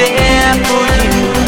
there for you.